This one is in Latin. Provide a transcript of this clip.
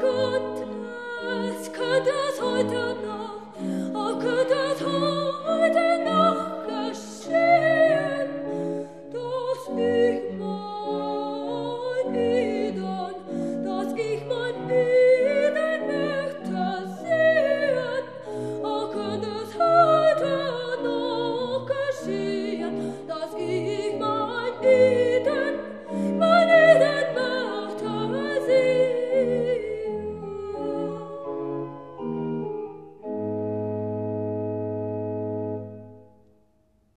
Gott, es könnte es heute noch